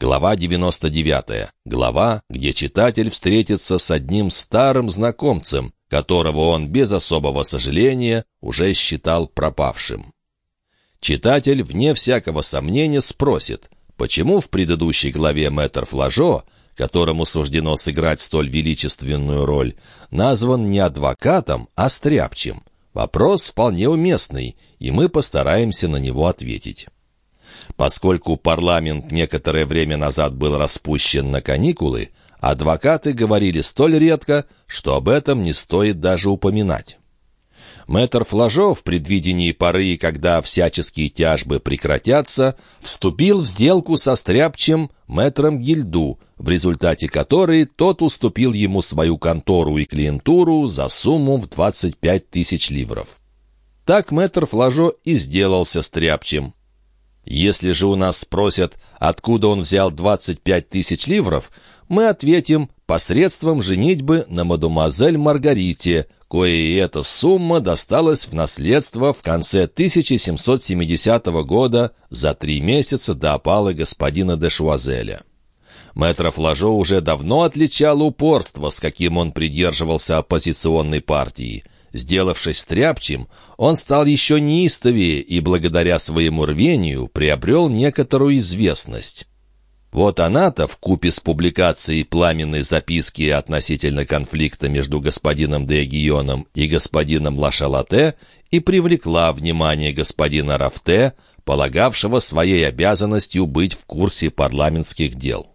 Глава 99. Глава, где читатель встретится с одним старым знакомцем, которого он без особого сожаления уже считал пропавшим. Читатель, вне всякого сомнения, спросит, почему в предыдущей главе мэтр Флажо, которому суждено сыграть столь величественную роль, назван не адвокатом, а стряпчим. Вопрос вполне уместный, и мы постараемся на него ответить. Поскольку парламент некоторое время назад был распущен на каникулы, адвокаты говорили столь редко, что об этом не стоит даже упоминать. Мэтр Флажо в предвидении поры, когда всяческие тяжбы прекратятся, вступил в сделку со стряпчем мэтром Гильду, в результате которой тот уступил ему свою контору и клиентуру за сумму в 25 тысяч ливров. Так мэтр Флажо и сделался стряпчем. Если же у нас спросят, откуда он взял 25 тысяч ливров, мы ответим посредством женитьбы на мадемуазель Маргарите, кое эта сумма досталась в наследство в конце 1770 года за три месяца до опалы господина де Шуазеля. Мэтр Флажо уже давно отличал упорство, с каким он придерживался оппозиционной партии – Сделавшись стряпчим, он стал еще неистовее и благодаря своему рвению приобрел некоторую известность. Вот она-то, в купе с публикацией пламенной записки относительно конфликта между господином де Гионом и господином Лашалате, и привлекла внимание господина Рафте, полагавшего своей обязанностью быть в курсе парламентских дел.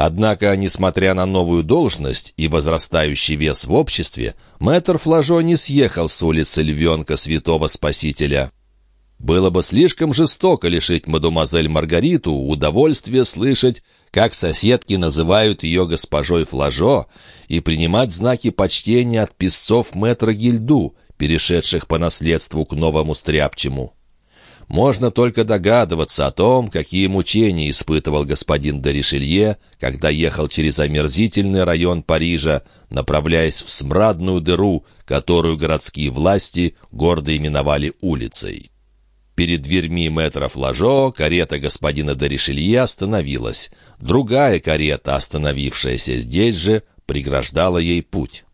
Однако, несмотря на новую должность и возрастающий вес в обществе, мэтр Флажо не съехал с улицы Львенка Святого Спасителя. Было бы слишком жестоко лишить мадемуазель Маргариту удовольствия слышать, как соседки называют ее госпожой Флажо, и принимать знаки почтения от писцов мэтра Гильду, перешедших по наследству к новому стряпчему. Можно только догадываться о том, какие мучения испытывал господин Доришелье, когда ехал через омерзительный район Парижа, направляясь в смрадную дыру, которую городские власти гордо именовали улицей. Перед дверьми метра Флажо карета господина Доришелье остановилась. Другая карета, остановившаяся здесь же, преграждала ей путь.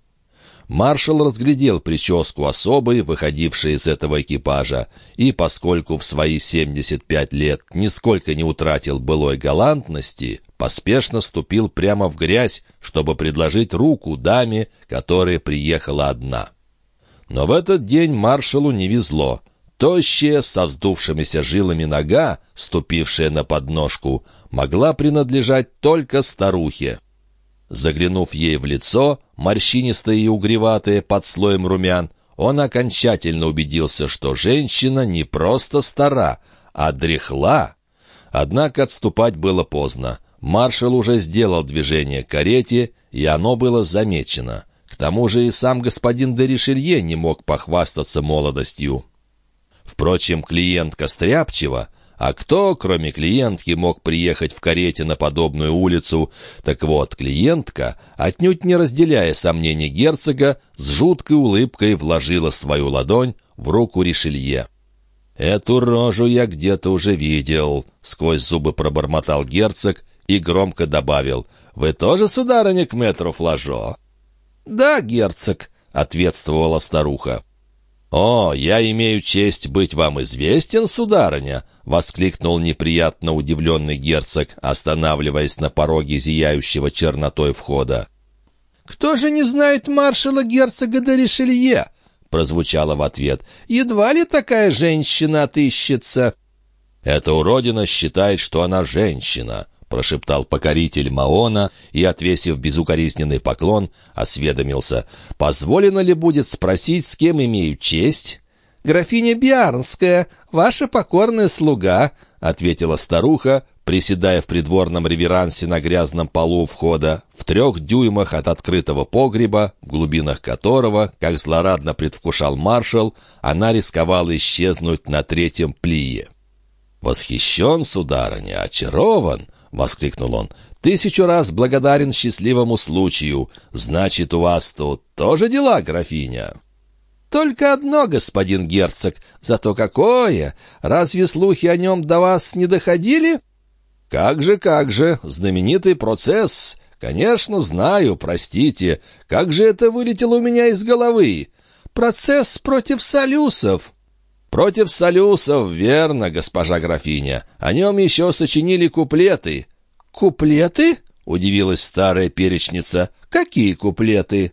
Маршал разглядел прическу особой, выходившей из этого экипажа, и, поскольку в свои 75 лет нисколько не утратил былой галантности, поспешно ступил прямо в грязь, чтобы предложить руку даме, которая приехала одна. Но в этот день маршалу не везло. Тощая, со вздувшимися жилами нога, ступившая на подножку, могла принадлежать только старухе. Заглянув ей в лицо, морщинистое и угреватое под слоем румян, он окончательно убедился, что женщина не просто стара, а дряхла. Однако отступать было поздно. Маршал уже сделал движение к карете, и оно было замечено. К тому же и сам господин де Ришелье не мог похвастаться молодостью. Впрочем, клиентка Стряпчева — а кто, кроме клиентки, мог приехать в карете на подобную улицу? Так вот, клиентка, отнюдь не разделяя сомнений герцога, с жуткой улыбкой вложила свою ладонь в руку Ришелье. «Эту рожу я где-то уже видел», — сквозь зубы пробормотал герцог и громко добавил. «Вы тоже, сударыня, к метру Флажо?» «Да, герцог», — ответствовала старуха. «О, я имею честь быть вам известен, сударыня!» — воскликнул неприятно удивленный герцог, останавливаясь на пороге зияющего чернотой входа. «Кто же не знает маршала герцога де Ришелье?» — прозвучало в ответ. «Едва ли такая женщина отыщется?» «Эта уродина считает, что она женщина», — прошептал покоритель Маона и, отвесив безукоризненный поклон, осведомился. «Позволено ли будет спросить, с кем имею честь?» «Графиня Биарнская, ваша покорная слуга», — ответила старуха, приседая в придворном реверансе на грязном полу входа, в трех дюймах от открытого погреба, в глубинах которого, как злорадно предвкушал маршал, она рисковала исчезнуть на третьем плие. «Восхищен, сударыня, очарован!» — воскликнул он. «Тысячу раз благодарен счастливому случаю. Значит, у вас тут тоже дела, графиня?» «Только одно, господин герцог. Зато какое! Разве слухи о нем до вас не доходили?» «Как же, как же, знаменитый процесс! Конечно, знаю, простите. Как же это вылетело у меня из головы? Процесс против солюсов!» «Против солюсов, верно, госпожа графиня. О нем еще сочинили куплеты». «Куплеты?» — удивилась старая перечница. «Какие куплеты?»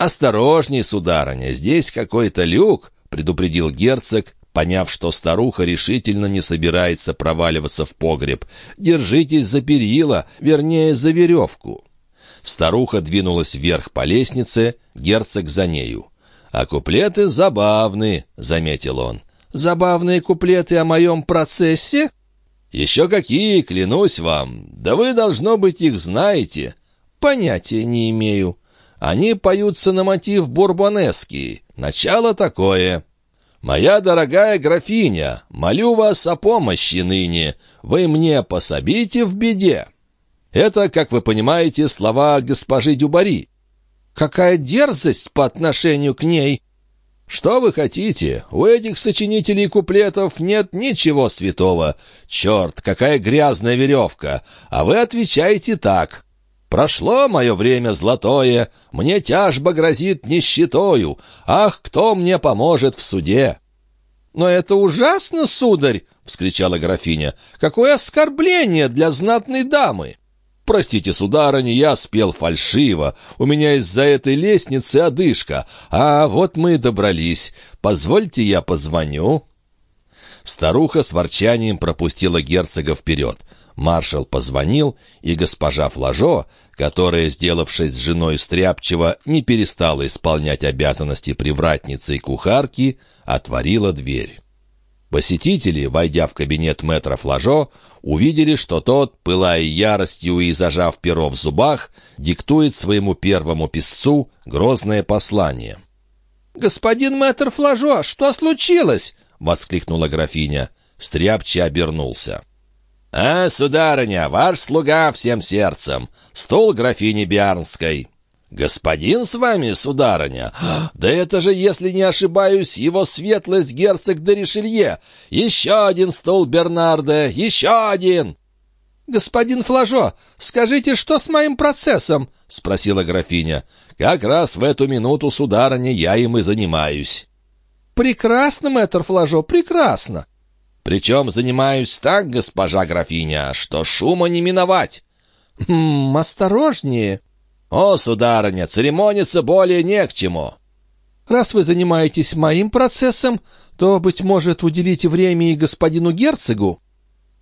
«Осторожней, сударыня, здесь какой-то люк», — предупредил герцог, поняв, что старуха решительно не собирается проваливаться в погреб. «Держитесь за перила, вернее, за веревку». Старуха двинулась вверх по лестнице, герцог за нею. «А куплеты забавны», — заметил он. «Забавные куплеты о моем процессе?» «Еще какие, клянусь вам! Да вы, должно быть, их знаете!» «Понятия не имею». Они поются на мотив бурбонеский. Начало такое. «Моя дорогая графиня, молю вас о помощи ныне. Вы мне пособите в беде». Это, как вы понимаете, слова госпожи Дюбари. Какая дерзость по отношению к ней! Что вы хотите? У этих сочинителей куплетов нет ничего святого. Черт, какая грязная веревка! А вы отвечаете так. Прошло мое время золотое, мне тяжба грозит нищетою. Ах, кто мне поможет в суде?» «Но это ужасно, сударь!» — вскричала графиня. «Какое оскорбление для знатной дамы!» «Простите, сударыня, я спел фальшиво. У меня из-за этой лестницы одышка. А вот мы и добрались. Позвольте я позвоню». Старуха с ворчанием пропустила герцога вперед. Маршал позвонил, и госпожа Флажо, которая, сделавшись женой стряпчиво, не перестала исполнять обязанности привратницы и кухарки, отворила дверь. Посетители, войдя в кабинет мэтра Флажо, увидели, что тот, пылая яростью и зажав перо в зубах, диктует своему первому писцу грозное послание. «Господин мэтр Флажо, что случилось?» — воскликнула графиня. Стряпчий обернулся. «А, сударыня, ваш слуга всем сердцем, стол графини Биарнской». «Господин с вами, сударыня? Да это же, если не ошибаюсь, его светлость герцог де Ришелье! Еще один стол Бернарда! Еще один!» «Господин Флажо, скажите, что с моим процессом?» — спросила графиня. «Как раз в эту минуту, сударыня, я им и занимаюсь». «Прекрасно, мэтр Флажо, прекрасно. Причем занимаюсь так, госпожа графиня, что шума не миновать. Хм, осторожнее. О, сударыня, церемониться более не к чему. Раз вы занимаетесь моим процессом, то, быть может, уделите время и господину герцогу?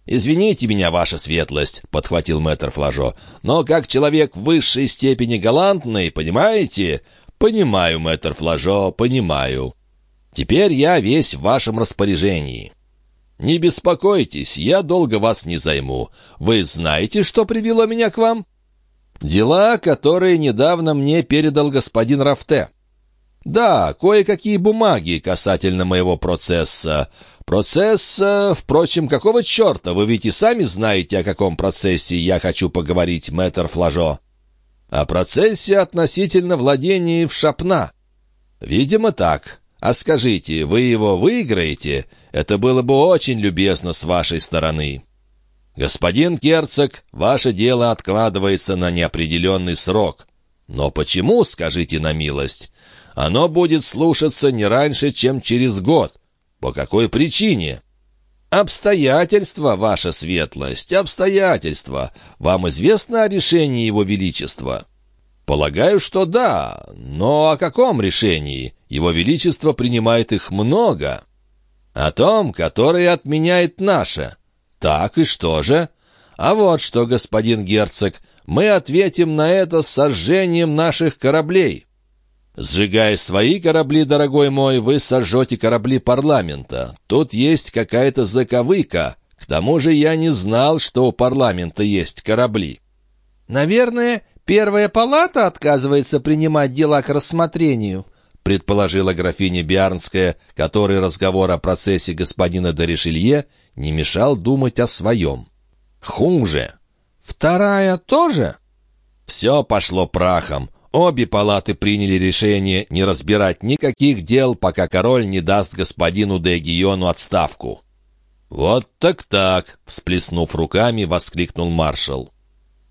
«Извините меня, ваша светлость», — подхватил мэтр Флажо, «но как человек в высшей степени галантный, понимаете?» «Понимаю, мэтр Флажо, понимаю. Теперь я весь в вашем распоряжении». «Не беспокойтесь, я долго вас не займу. Вы знаете, что привело меня к вам?» «Дела, которые недавно мне передал господин Рафте». «Да, кое-какие бумаги касательно моего процесса. Процесса, впрочем, какого черта? Вы ведь и сами знаете, о каком процессе я хочу поговорить, мэтр Флажо». «О процессе относительно владения в Шапна». «Видимо, так. А скажите, вы его выиграете? Это было бы очень любезно с вашей стороны. Господин Керцог, ваше дело откладывается на неопределенный срок. Но почему, скажите на милость? Оно будет слушаться не раньше, чем через год. По какой причине? Обстоятельства, ваша светлость, обстоятельства. Вам известно о решении его величества? «Полагаю, что да. Но о каком решении? Его Величество принимает их много. О том, которое отменяет наше. Так и что же? А вот что, господин герцог, мы ответим на это сожжением наших кораблей». Сжигая свои корабли, дорогой мой, вы сожжете корабли парламента. Тут есть какая-то заковыка. К тому же я не знал, что у парламента есть корабли. Наверное, «Первая палата отказывается принимать дела к рассмотрению», предположила графиня Биарнская, которой разговор о процессе господина Доришелье не мешал думать о своем. «Хуже». «Вторая тоже?» Все пошло прахом. Обе палаты приняли решение не разбирать никаких дел, пока король не даст господину де Гиону отставку. «Вот так-так!» — всплеснув руками, воскликнул маршал.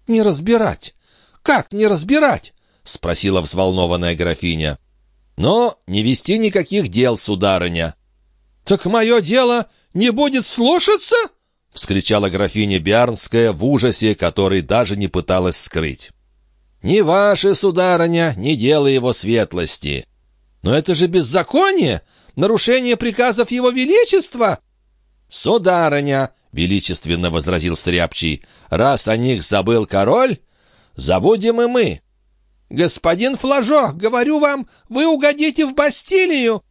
«Не разбирать! Как не разбирать?» — спросила взволнованная графиня. «Но не вести никаких дел, сударыня». «Так мое дело не будет слушаться?» — вскричала графиня Биарнская в ужасе, который даже не пыталась скрыть. «Не ваше, сударыня, не дело его светлости». «Но это же беззаконие! Нарушение приказов его величества!» «Сударыня!» — величественно возразил Стряпчий. «Раз о них забыл король, забудем и мы». «Господин Флажо, говорю вам, вы угодите в Бастилию!»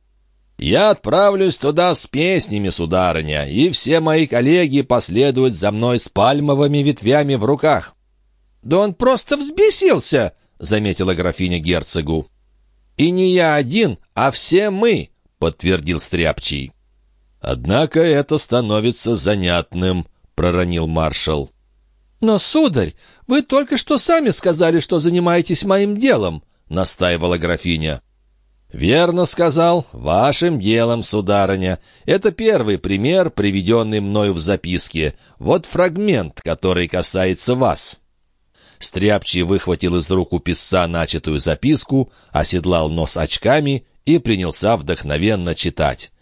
«Я отправлюсь туда с песнями, сударыня, и все мои коллеги последуют за мной с пальмовыми ветвями в руках». «Да он просто взбесился!» — заметила графиня герцогу. «И не я один, а все мы!» — подтвердил Стряпчий. «Однако это становится занятным», — проронил маршал. «Но, сударь, вы только что сами сказали, что занимаетесь моим делом», — настаивала графиня. «Верно сказал. Вашим делом, сударыня. Это первый пример, приведенный мною в записке. Вот фрагмент, который касается вас». Стряпчий выхватил из рук у писца начатую записку, оседлал нос очками и принялся вдохновенно читать.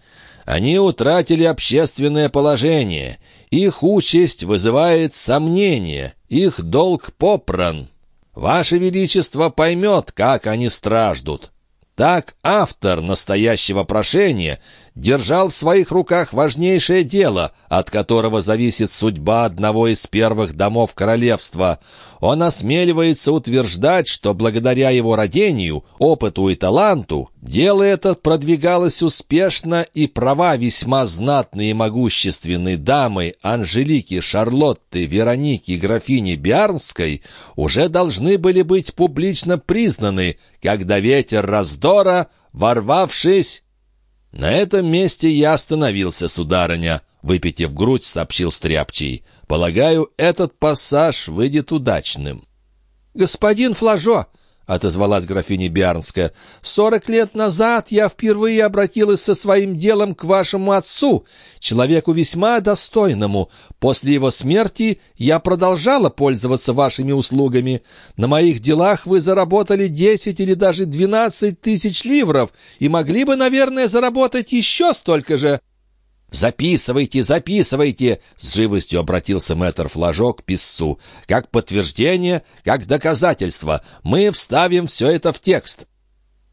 Они утратили общественное положение. Их участь вызывает сомнения. Их долг попран. Ваше Величество поймет, как они страждут. Так автор настоящего прошения держал в своих руках важнейшее дело, от которого зависит судьба одного из первых домов королевства. Он осмеливается утверждать, что благодаря его родению, опыту и таланту дело это продвигалось успешно, и права весьма знатной и могущественной дамы Анжелики, Шарлотты, Вероники, графини Биарнской уже должны были быть публично признаны, когда ветер раздора, ворвавшись «На этом месте я остановился, сударыня», — выпитив грудь, сообщил Стряпчий. «Полагаю, этот пассаж выйдет удачным». «Господин Флажо!» — отозвалась графиня Биарнская. «Сорок лет назад я впервые обратилась со своим делом к вашему отцу, человеку весьма достойному. После его смерти я продолжала пользоваться вашими услугами. На моих делах вы заработали десять или даже двенадцать тысяч ливров и могли бы, наверное, заработать еще столько же». «Записывайте, записывайте!» — с живостью обратился мэтр Флажок к писцу. «Как подтверждение, как доказательство. Мы вставим все это в текст».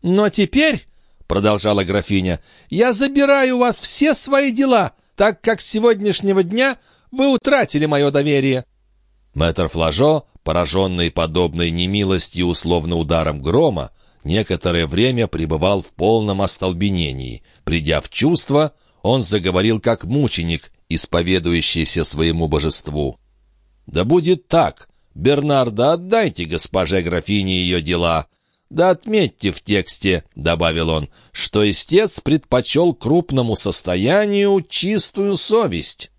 «Но теперь...» — продолжала графиня, — «я забираю у вас все свои дела, так как с сегодняшнего дня вы утратили мое доверие». Мэтр Флажо, пораженный подобной немилостью условно ударом грома, некоторое время пребывал в полном остолбенении. Придя в чувство, он заговорил как мученик, исповедующийся своему божеству. «Да будет так. Бернарда, отдайте госпоже графине ее дела. Да отметьте в тексте, — добавил он, — что истец предпочел крупному состоянию чистую совесть».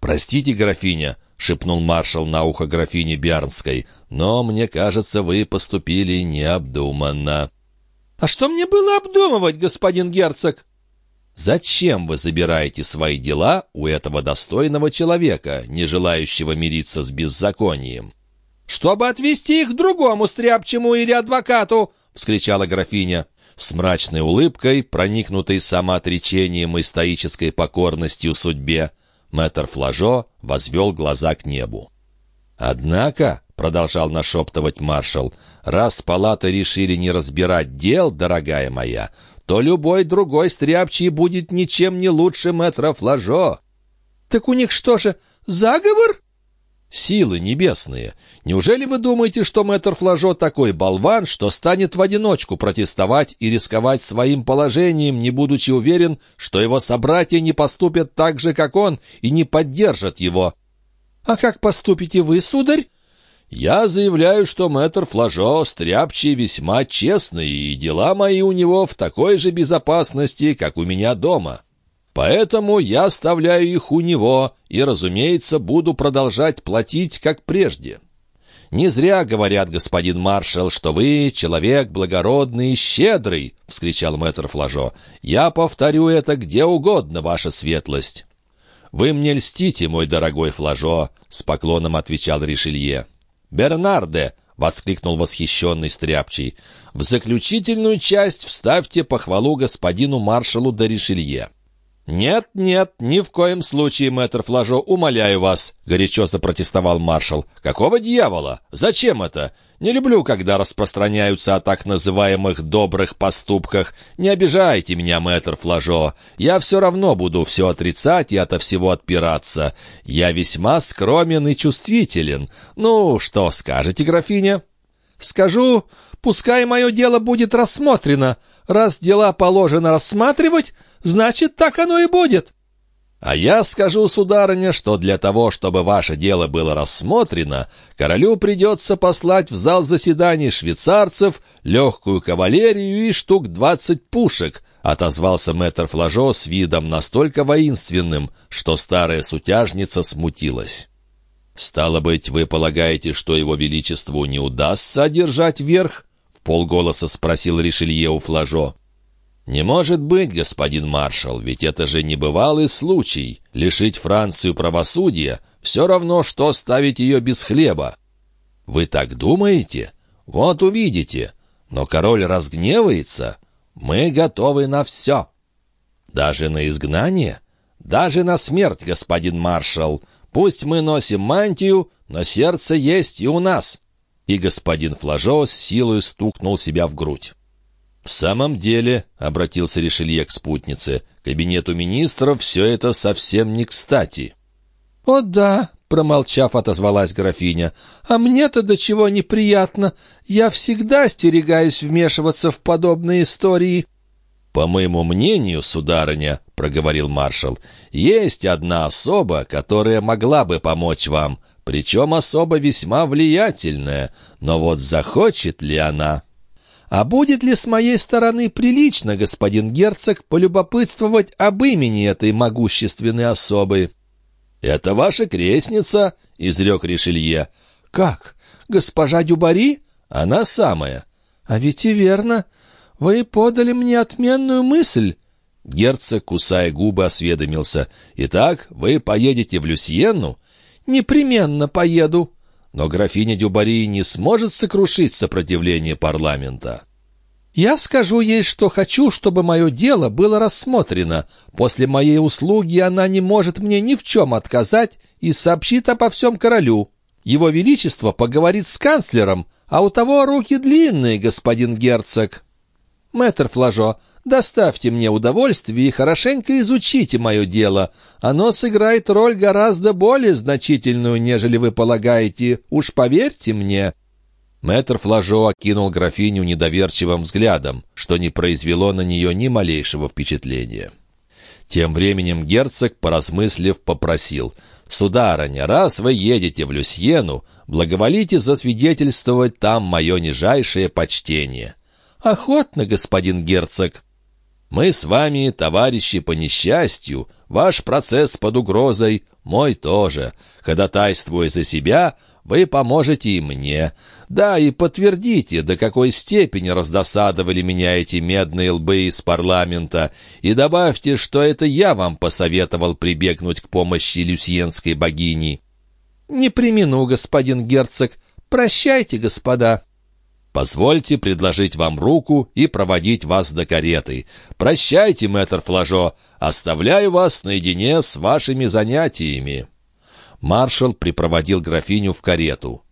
«Простите, графиня», — шепнул маршал на ухо графине Биарнской, «но, мне кажется, вы поступили необдуманно». «А что мне было обдумывать, господин герцог?» Зачем вы забираете свои дела у этого достойного человека, не желающего мириться с беззаконием? «Чтобы отвести их другому стряпчему или адвокату!» — вскричала графиня. С мрачной улыбкой, проникнутой самоотречением и стоической покорностью судьбе, мэтр Флажо возвел глаза к небу. «Однако», — продолжал нашептывать маршал, — «раз палаты решили не разбирать дел, дорогая моя, то любой другой стряпчий будет ничем не лучше мэтра Флажо. Так у них что же, заговор? Силы небесные. Неужели вы думаете, что мэтр Флажо такой болван, что станет в одиночку протестовать и рисковать своим положением, не будучи уверен, что его собратья не поступят так же, как он, и не поддержат его? А как поступите вы, сударь? Я заявляю, что мэтр Флажо стряпчий весьма честный, и дела мои у него в такой же безопасности, как у меня дома. Поэтому я оставляю их у него и, разумеется, буду продолжать платить, как прежде. «Не зря говорят, господин маршал, что вы человек благородный и щедрый!» — вскричал мэтр Флажо. «Я повторю это где угодно, ваша светлость». «Вы мне льстите, мой дорогой Флажо», — с поклоном отвечал Ришелье. «Бернарде!» — воскликнул восхищенный Стряпчий. «В заключительную часть вставьте похвалу господину маршалу де Ришелье». «Нет, нет, ни в коем случае, мэтр Флажо, умоляю вас», — горячо запротестовал маршал. «Какого дьявола? Зачем это? Не люблю, когда распространяются о так называемых добрых поступках. Не обижайте меня, мэтр Флажо. Я все равно буду все отрицать и ото всего отпираться. Я весьма скромен и чувствителен. Ну, что скажете, графиня?» «Скажу, пускай мое дело будет рассмотрено. Раз дела положено рассматривать, значит, так оно и будет». «А я скажу, сударыня, что для того, чтобы ваше дело было рассмотрено, королю придется послать в зал заседаний швейцарцев легкую кавалерию и штук двадцать пушек», отозвался мэтр Флажо с видом настолько воинственным, что старая сутяжница смутилась. «Стало быть, вы полагаете, что его величеству не удастся одержать верх?» — в полголоса спросил Ришелье у Флажо. «Не может быть, господин маршал, ведь это же небывалый случай. Лишить Францию правосудия — все равно, что оставить ее без хлеба. Вы так думаете? Вот увидите. Но король разгневается. Мы готовы на все. Даже на изгнание? Даже на смерть, господин маршал. Пусть мы носим мантию, но сердце есть и у нас». И господин Флажо с силой стукнул себя в грудь. «В самом деле», — обратился Ришелье к спутнице, — «кабинету министров все это совсем не кстати». «О да», — промолчав, отозвалась графиня, — «а мне-то до чего неприятно. Я всегда остерегаюсь вмешиваться в подобные истории». «По моему мнению, сударыня», — проговорил маршал, — «есть одна особа, которая могла бы помочь вам, причем особа весьма влиятельная, но вот захочет ли она?» А будет ли с моей стороны прилично, господин герцог, полюбопытствовать об имени этой могущественной особы?» «Это ваша крестница», — изрек Ришелье. «Как? Госпожа Дюбари? Она самая». «А ведь и верно. Вы подали мне отменную мысль». Герцог, кусая губы, осведомился. «Итак, вы поедете в Люсьенну?» «Непременно поеду», но графиня Дюбари не сможет сокрушить сопротивление парламента. «Я скажу ей, что хочу, чтобы мое дело было рассмотрено. После моей услуги она не может мне ни в чем отказать и сообщит обо всем королю. Его Величество поговорит с канцлером, а у того руки длинные, господин герцог». «Мэтр Флажо, доставьте мне удовольствие и хорошенько изучите мое дело. Оно сыграет роль гораздо более значительную, нежели вы полагаете. Уж поверьте мне». Мэтр Флажо окинул графиню недоверчивым взглядом, что не произвело на нее ни малейшего впечатления. Тем временем герцог, поразмыслив, попросил, «Сударыня, раз вы едете в Люсьену, благоволите засвидетельствовать там мое нижайшее почтение». «Охотно, господин герцог». «Мы с вами, товарищи по несчастью, ваш процесс под угрозой, мой тоже. Ходатайствуя за себя, вы поможете и мне. Да, и подтвердите, до какой степени раздосадовали меня эти медные лбы из парламента, и добавьте, что это я вам посоветовал прибегнуть к помощи люсьенской богини». «Не примену, господин герцог. Прощайте, господа». Позвольте предложить вам руку и проводить вас до кареты. Прощайте, мэтр Флажо, оставляю вас наедине с вашими занятиями». Маршал припроводил графиню в карету.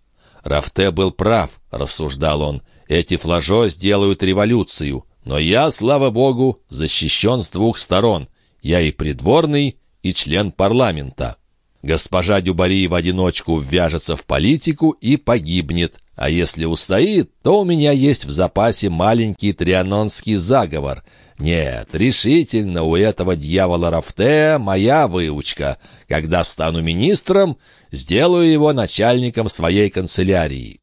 «Рафте был прав», — рассуждал он, — «эти Флажо сделают революцию, но я, слава богу, защищен с двух сторон. Я и придворный, и член парламента». Госпожа Дюбари в одиночку ввяжется в политику и погибнет, а если устоит, то у меня есть в запасе маленький трианонский заговор. Нет, решительно у этого дьявола Рафте моя выучка. Когда стану министром, сделаю его начальником своей канцелярии.